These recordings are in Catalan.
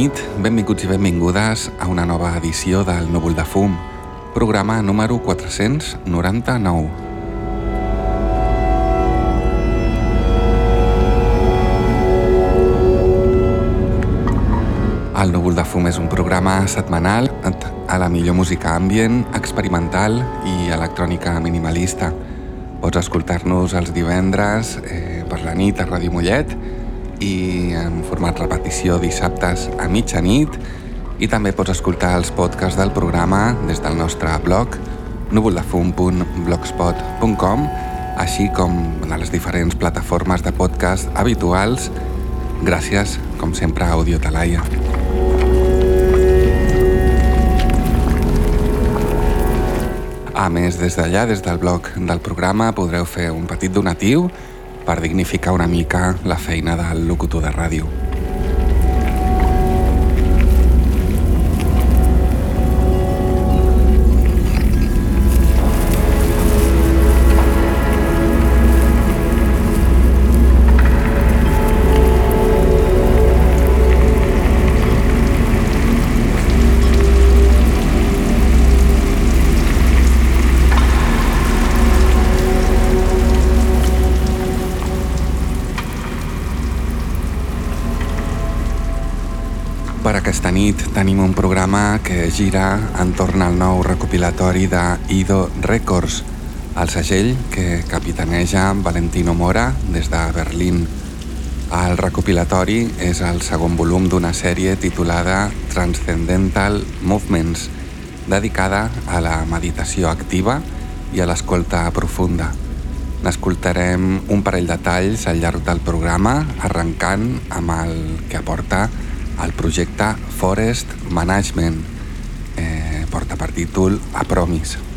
Nit, benvinguts i benvingudes a una nova edició del Núvol de Fum, programa número 499. El Núvol de Fum és un programa setmanal a la millor música ambient, experimental i electrònica minimalista. Pots escoltar-nos els divendres eh, per la nit a Ràdio Mollet i en format repetició dissabtes a mitjanit i també pots escoltar els podcasts del programa des del nostre blog núvoldefum.blogspot.com així com de les diferents plataformes de podcast habituals gràcies, com sempre, a Audio Talaia. A més, des d'allà, des del blog del programa, podreu fer un petit donatiu per dignificar una mica la feina del locutor de ràdio. Aquesta nit tenim un programa que gira entorn al nou recopilatori de Ido Records, el segell que capitaneja Valentino Mora des de Berlín. El recopilatori és el segon volum d'una sèrie titulada Transcendental Movements, dedicada a la meditació activa i a l'escolta profunda. N'escoltarem un parell de talls al llarg del programa, arrencant amb el que aporta el projecte Forest Management. Eh, porta per títol A Promise.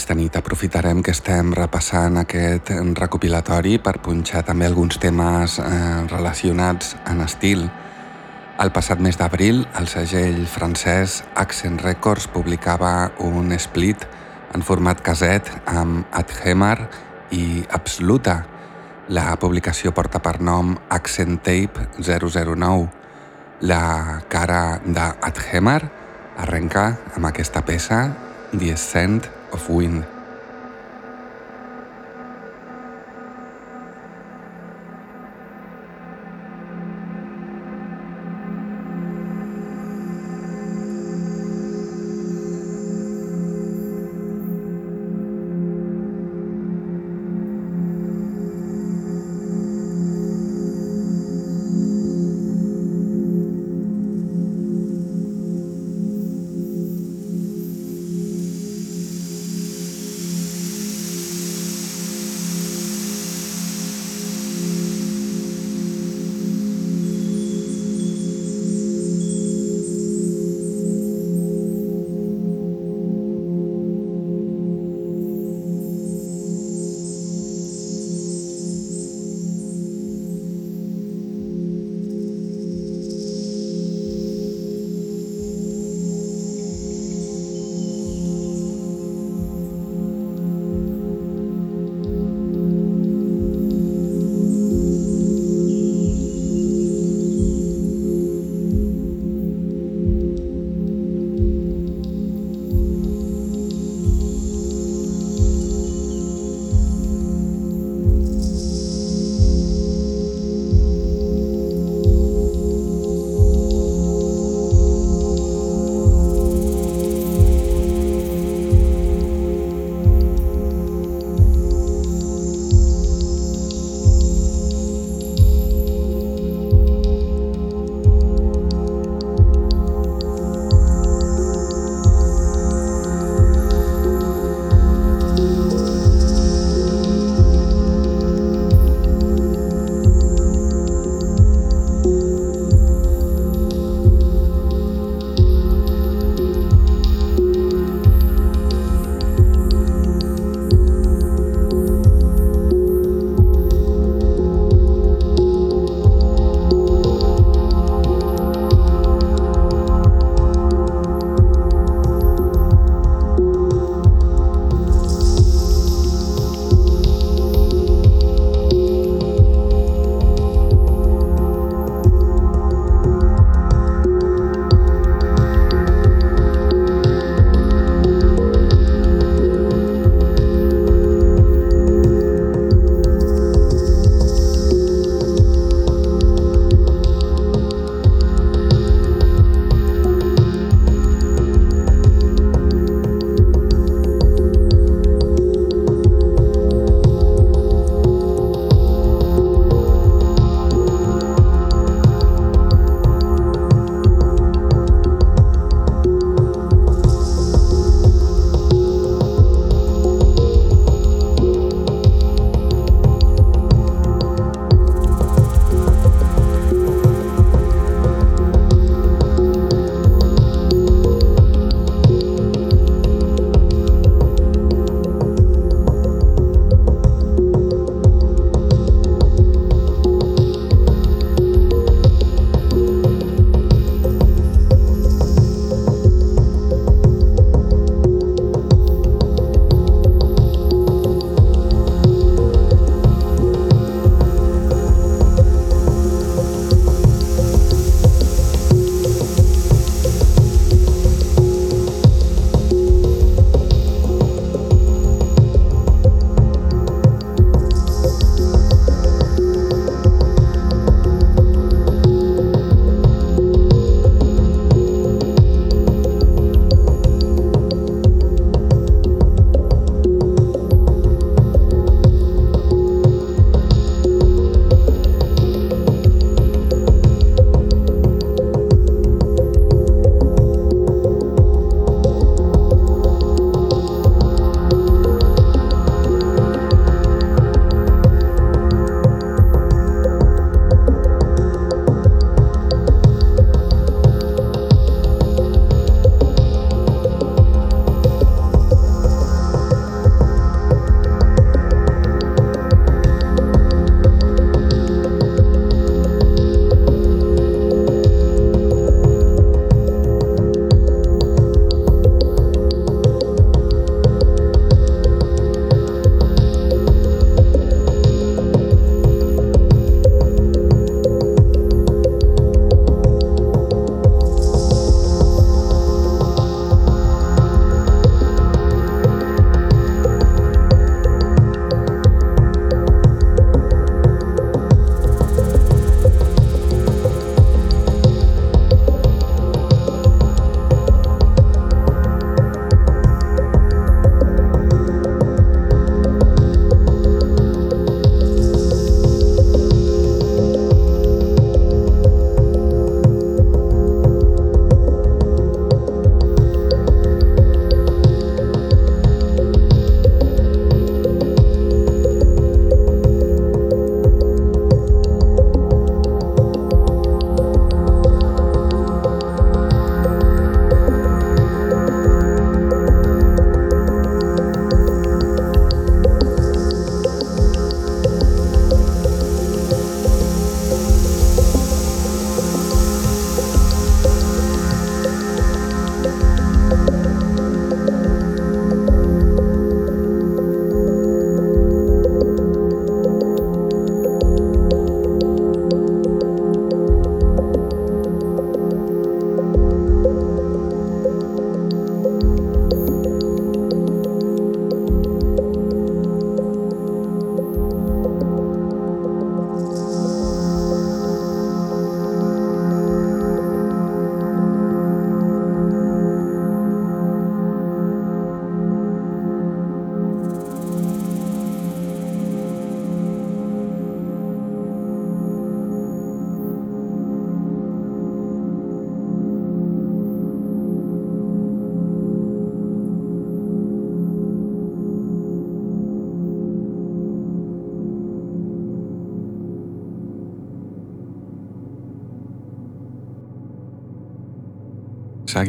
Aquesta nit aprofitarem que estem repassant aquest recopilatori per punxar també alguns temes eh, relacionats en estil. El passat mes d'abril, el segell francès Accent Records publicava un split en format caset amb Adhemar i Absoluta. La publicació porta per nom Accent Tape 009. La cara d'Adhemar arrenca amb aquesta peça The Ascent of Wind.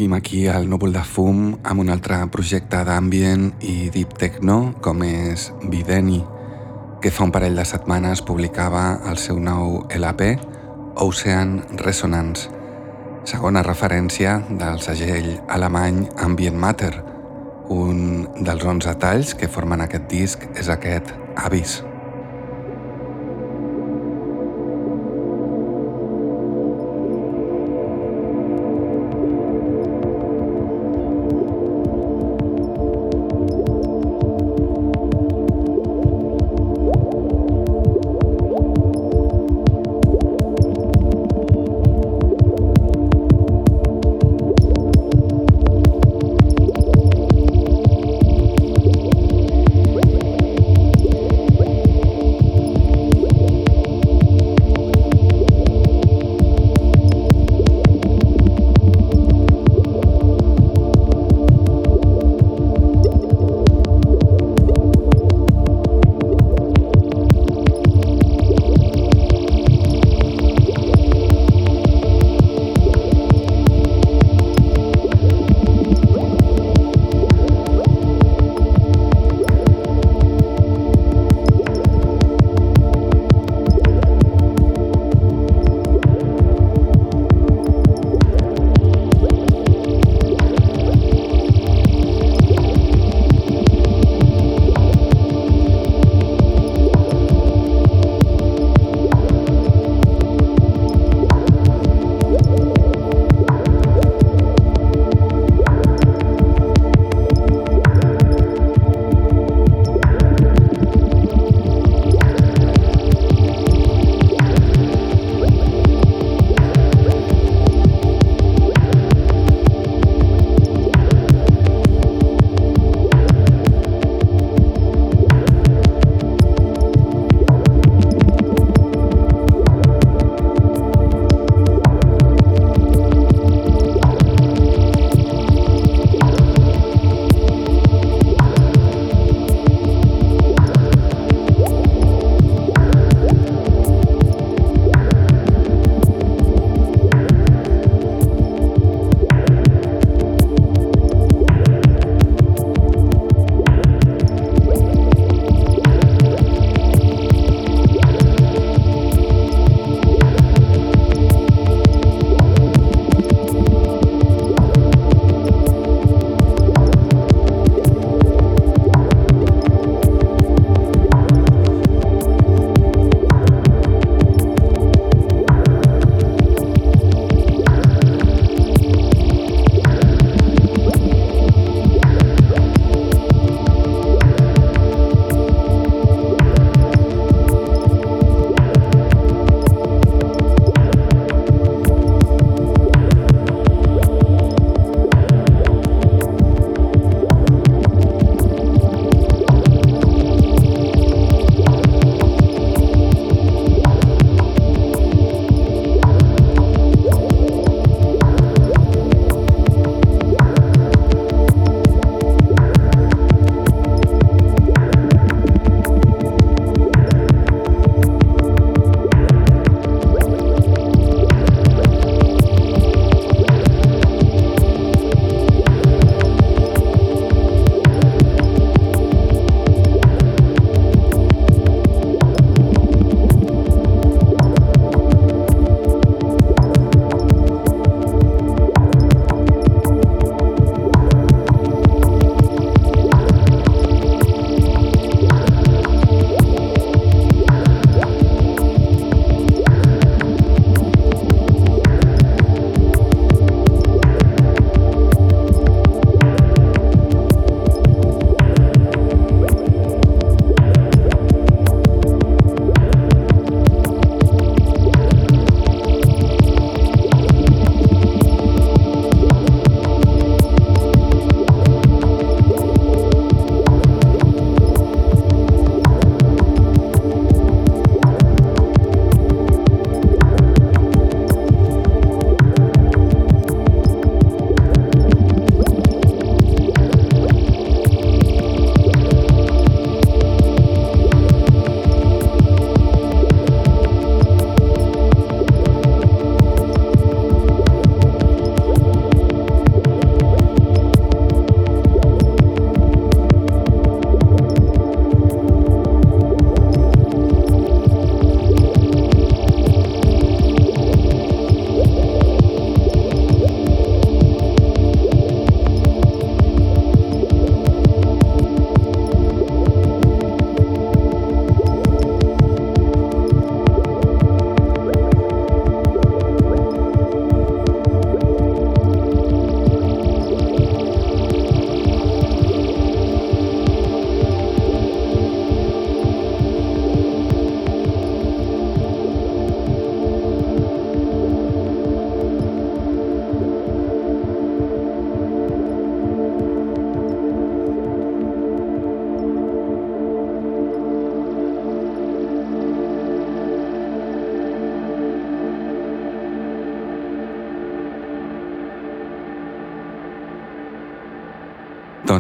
Seguim aquí al núvol de fum amb un altre projecte d'ambient i deep techno com és Videni, que fa un parell de setmanes publicava el seu nou LP, Ocean Resonance, segona referència del segell alemany Ambient Matter. Un dels 11 talls que formen aquest disc és aquest Abyss.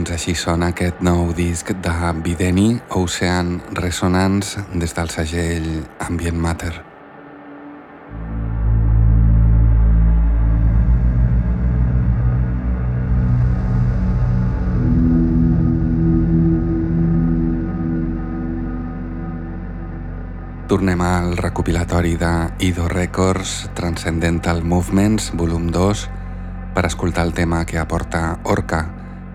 Doncs així sona aquest nou disc de Videni, Ocean Resonance, des del segell Ambient Matter. Tornem al recopilatori de Ido Records Transcendental Movements, volum 2, per escoltar el tema que aporta Orca,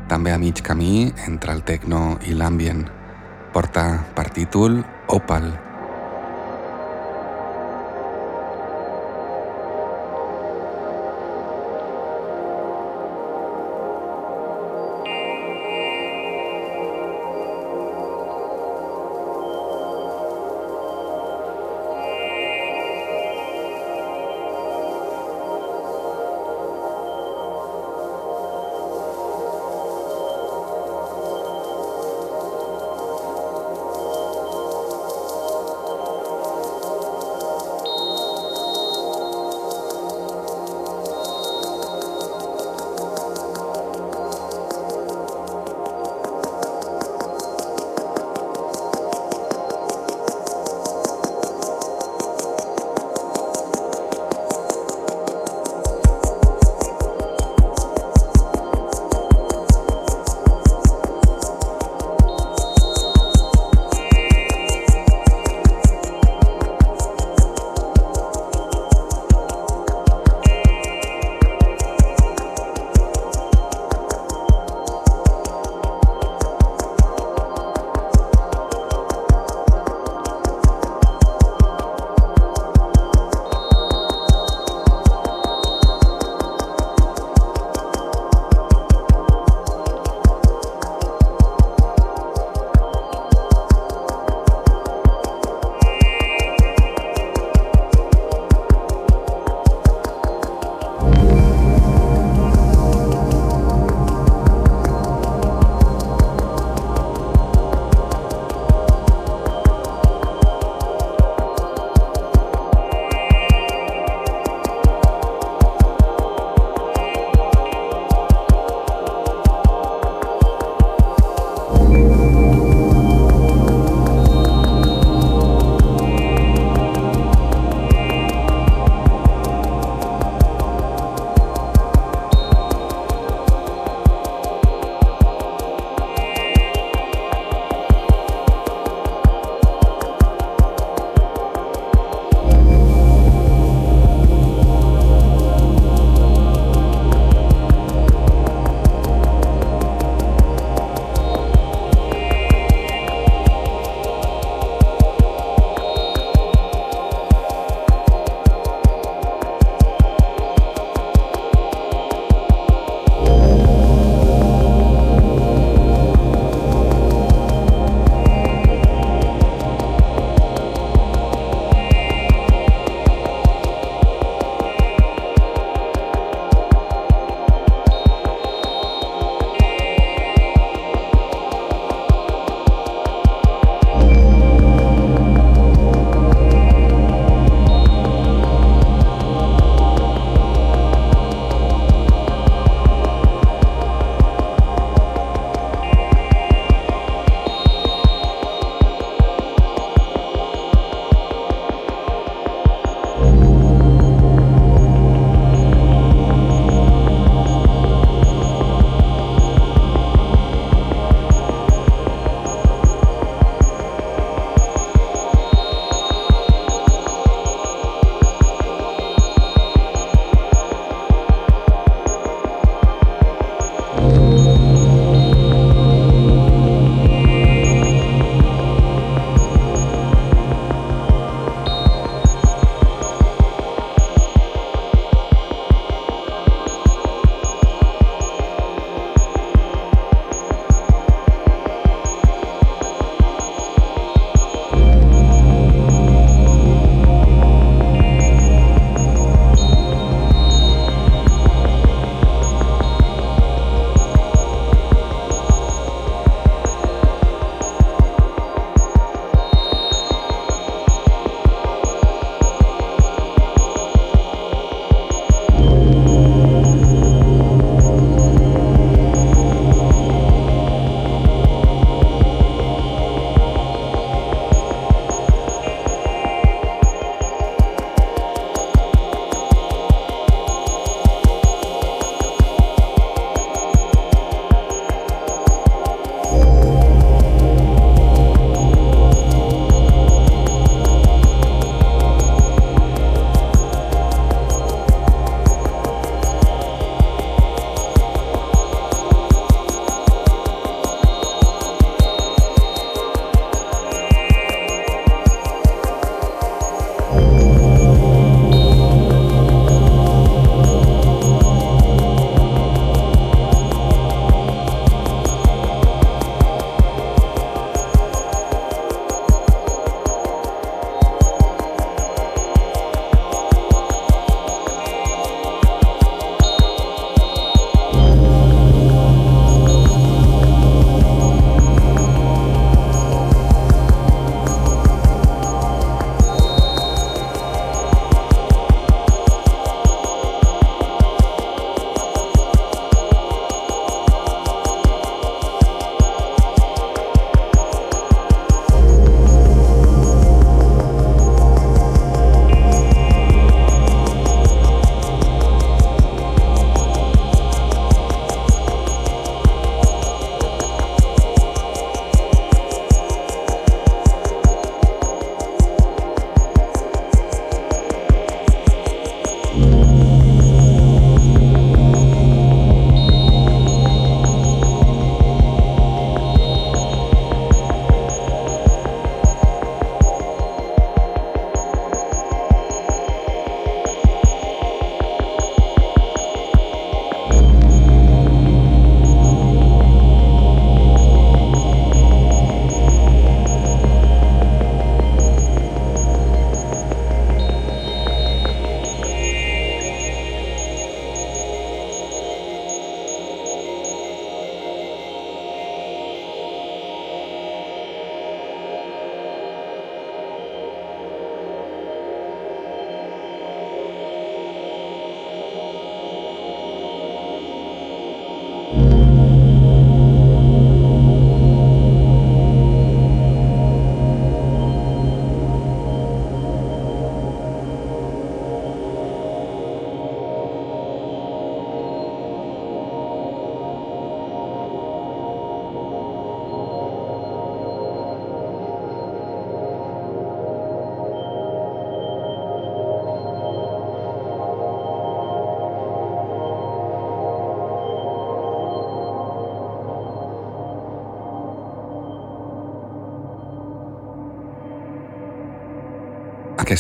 també a mig camí entre el techno i l'ambient. Porta per Opal.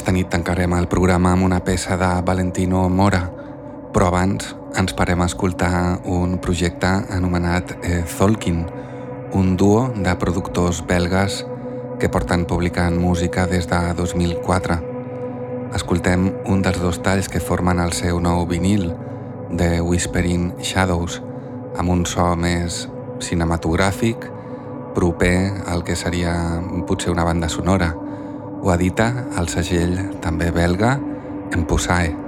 Aquesta nit tancarem el programa amb una peça de Valentino Mora, però abans ens parem a escoltar un projecte anomenat eh, Zolkin, un duo de productors belgues que porten publicant música des de 2004. Escoltem un dels dos talls que formen el seu nou vinil, de Whispering Shadows, amb un so més cinematogràfic, proper al que seria potser una banda sonora, ho edita el segell també belga Empusae.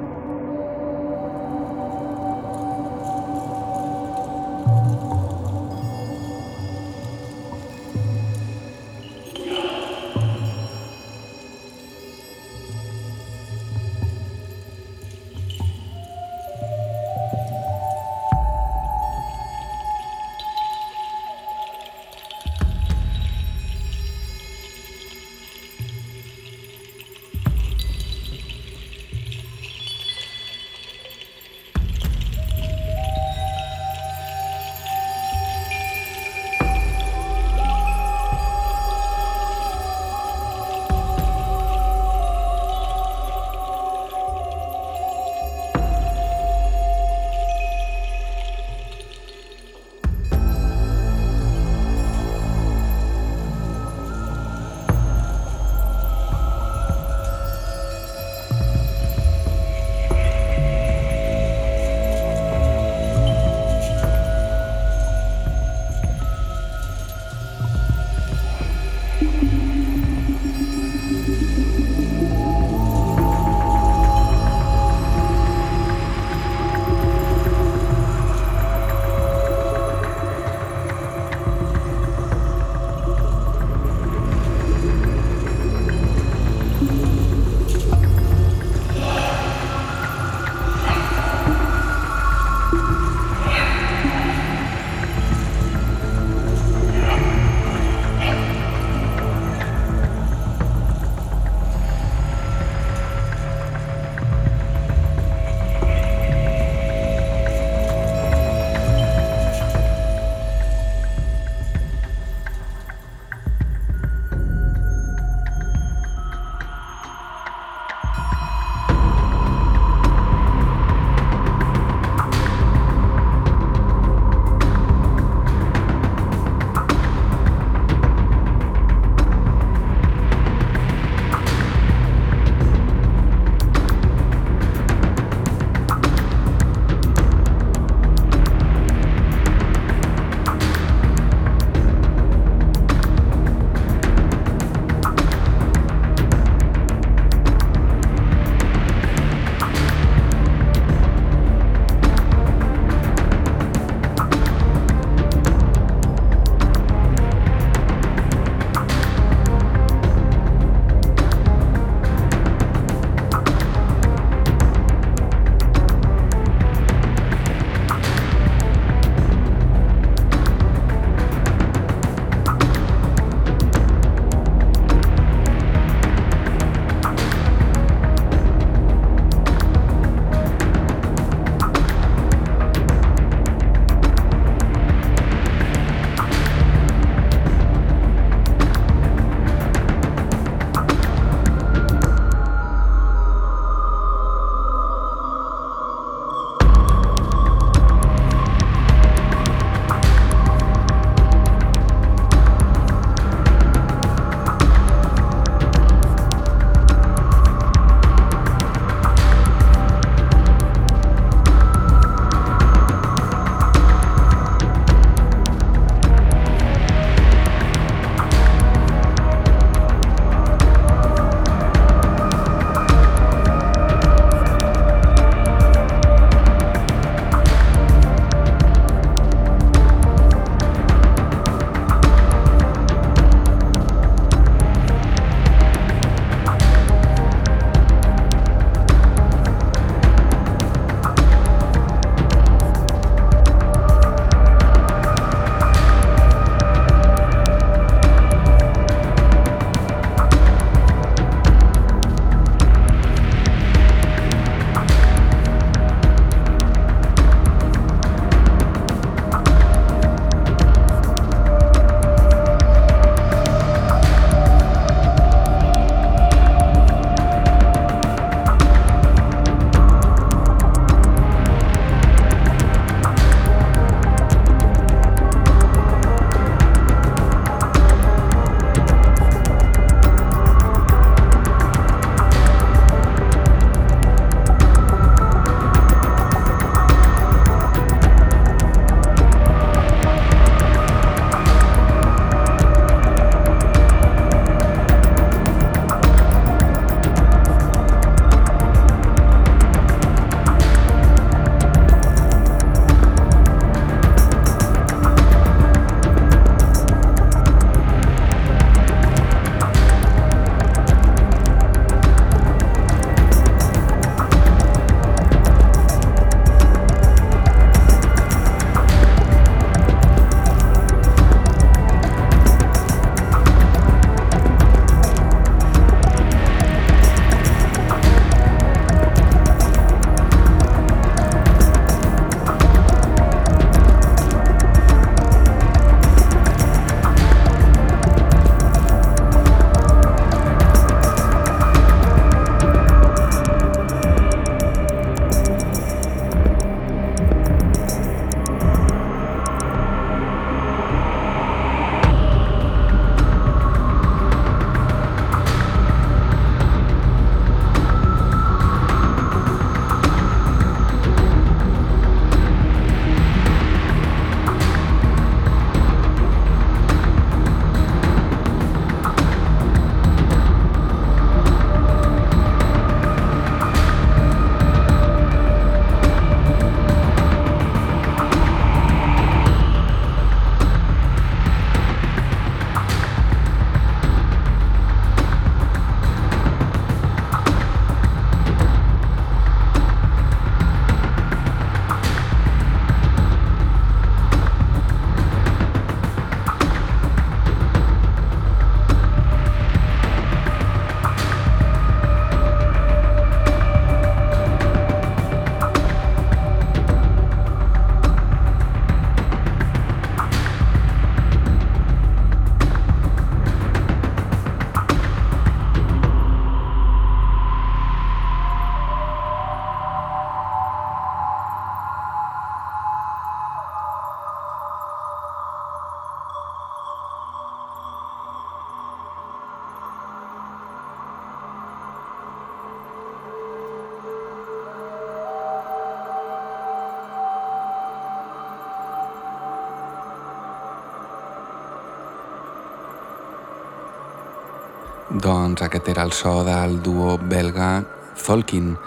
El so del duo belga Tolkien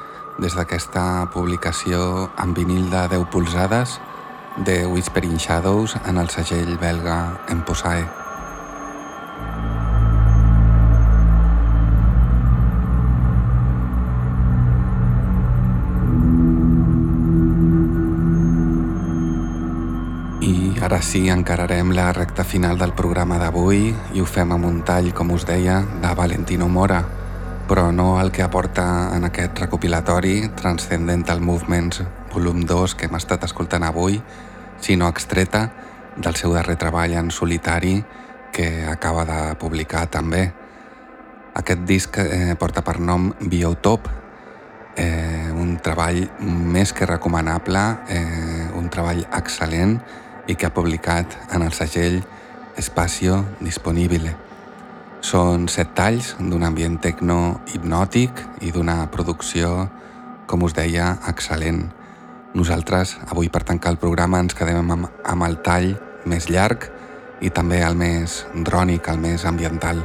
des d'aquesta publicació en vinil de 10 polzades de Whispering Shadows en el segell belga Emposae. Sí, encararem la recta final del programa d'avui i ho fem amb un tall, com us deia, de Valentino Mora, però no el que aporta en aquest recopilatori Transcendental Movements volum 2 que hem estat escoltant avui, sinó extreta del seu darrer treball en solitari que acaba de publicar també. Aquest disc eh, porta per nom Biotop, eh, un treball més que recomanable, eh, un treball excel·lent i que ha publicat en el segell Espacio Disponibile. Són set talls d'un ambient tecno hipnòtic i d'una producció, com us deia, excel·lent. Nosaltres, avui per tancar el programa, ens quedem amb, amb el tall més llarg i també el més drònic, el més ambiental.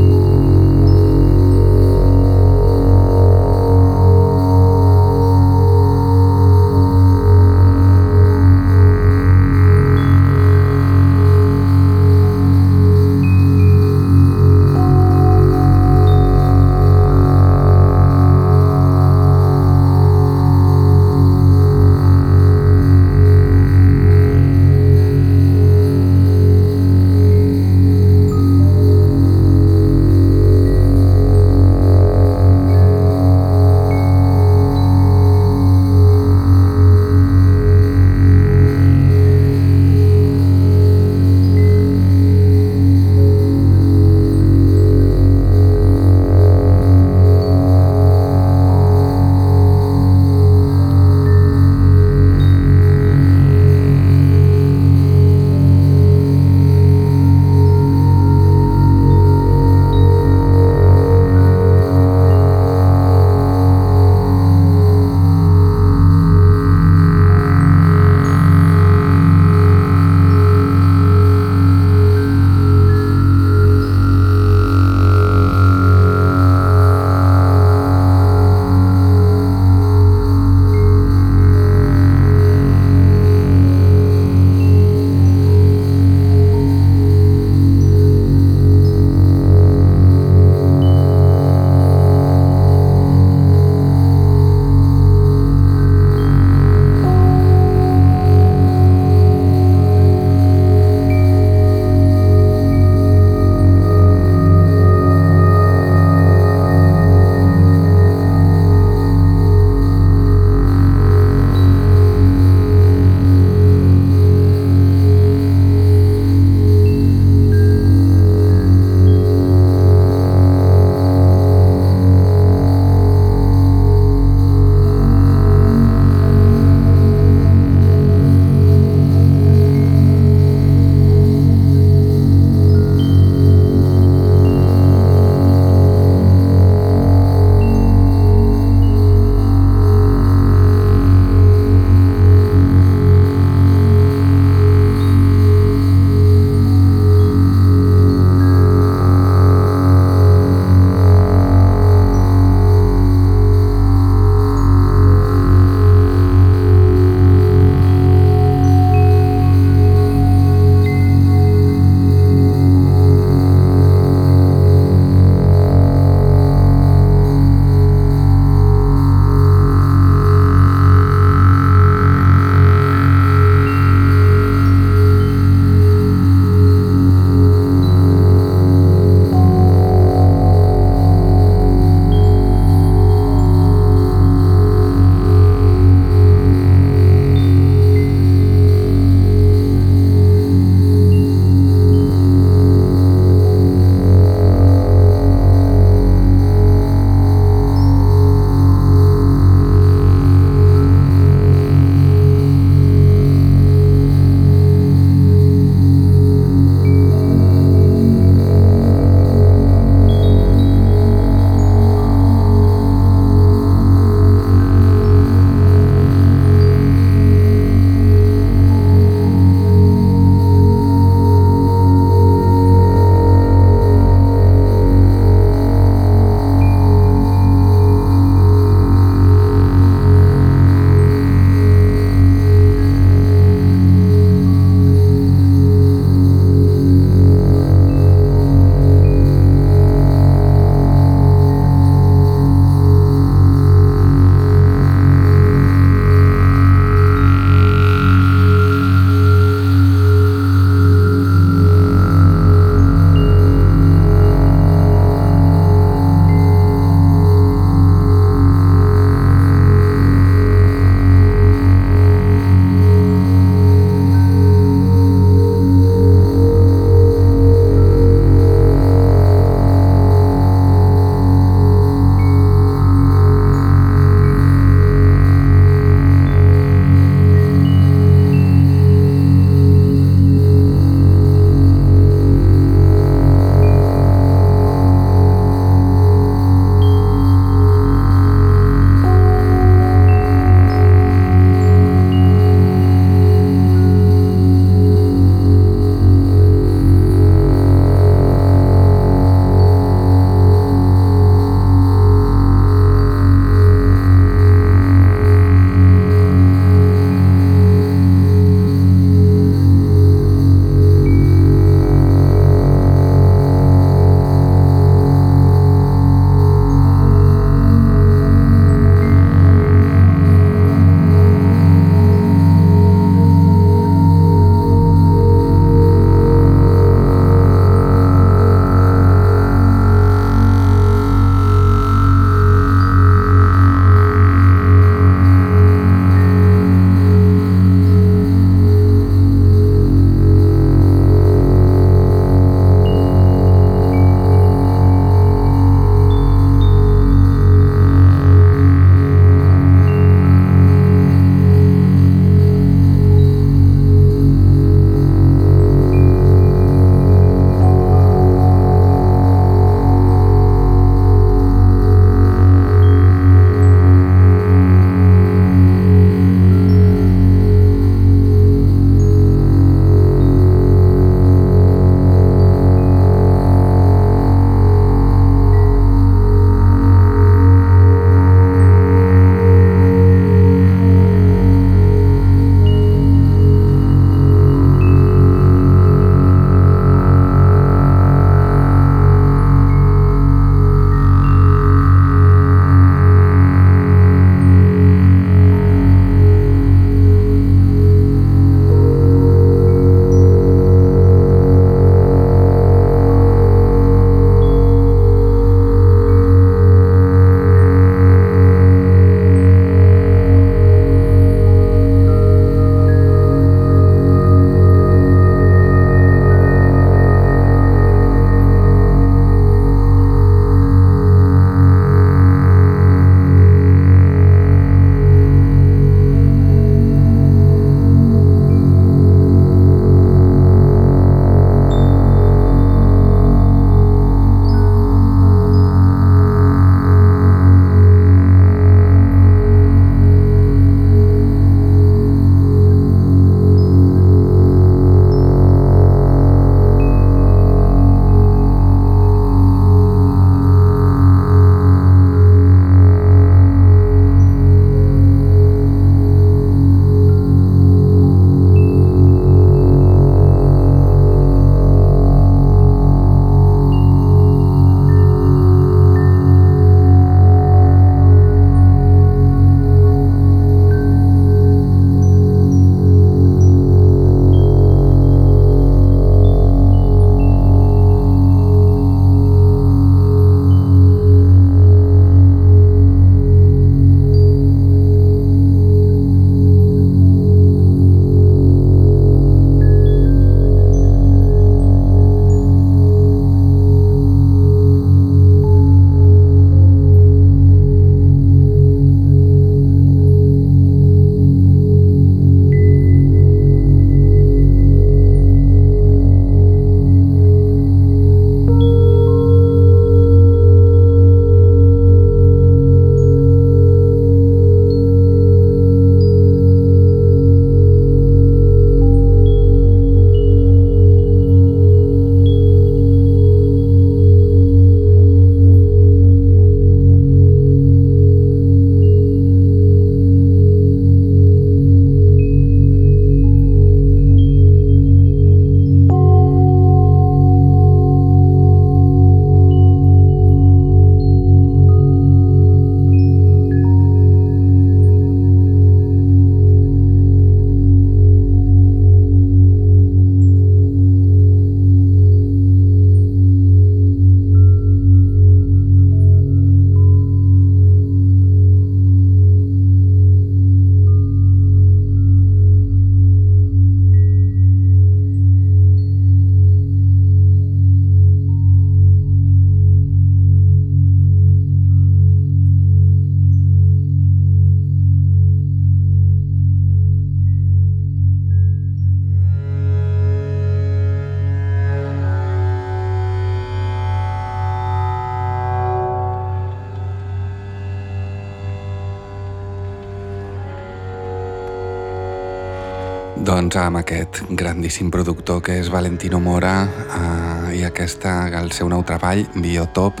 Doncs amb aquest grandíssim productor que és Valentino Mora eh, i aquesta, el seu nou treball, Biotop,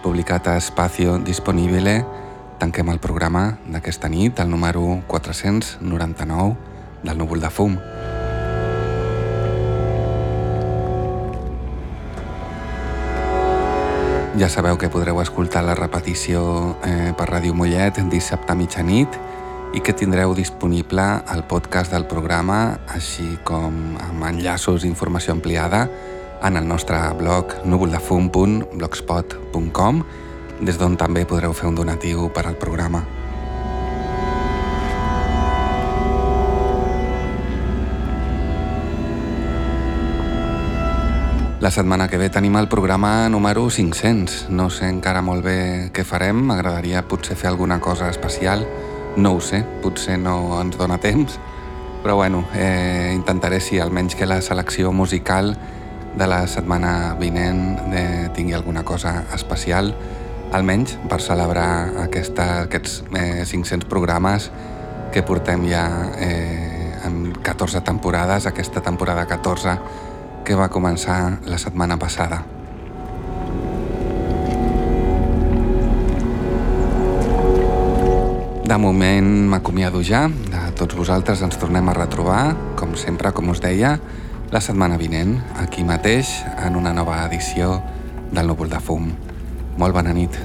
publicat a Espacio Disponibile, tanquem el programa d'aquesta nit, el número 499 del núvol de fum. Ja sabeu que podreu escoltar la repetició eh, per Ràdio Mollet dissabte a mitjanit i que tindreu disponible el podcast del programa, així com amb enllaços i informació ampliada en el nostre blog núvoldefum.blogspot.com des d'on també podreu fer un donatiu per al programa. La setmana que ve tenim el programa número 500. No sé encara molt bé què farem, m'agradaria potser fer alguna cosa especial. No ho sé, potser no ens dona temps, però bueno, eh, intentaré sí, almenys que la selecció musical de la setmana vinent eh, tingui alguna cosa especial, almenys per celebrar aquesta, aquests eh, 500 programes que portem ja eh, en 14 temporades, aquesta temporada 14 que va començar la setmana passada. Moment m'acomiado ja, de tots vosaltres ens tornem a retrobar, com sempre, com us deia, la setmana vinent, aquí mateix, en una nova edició del Núvol de Fum. Molt bona nit.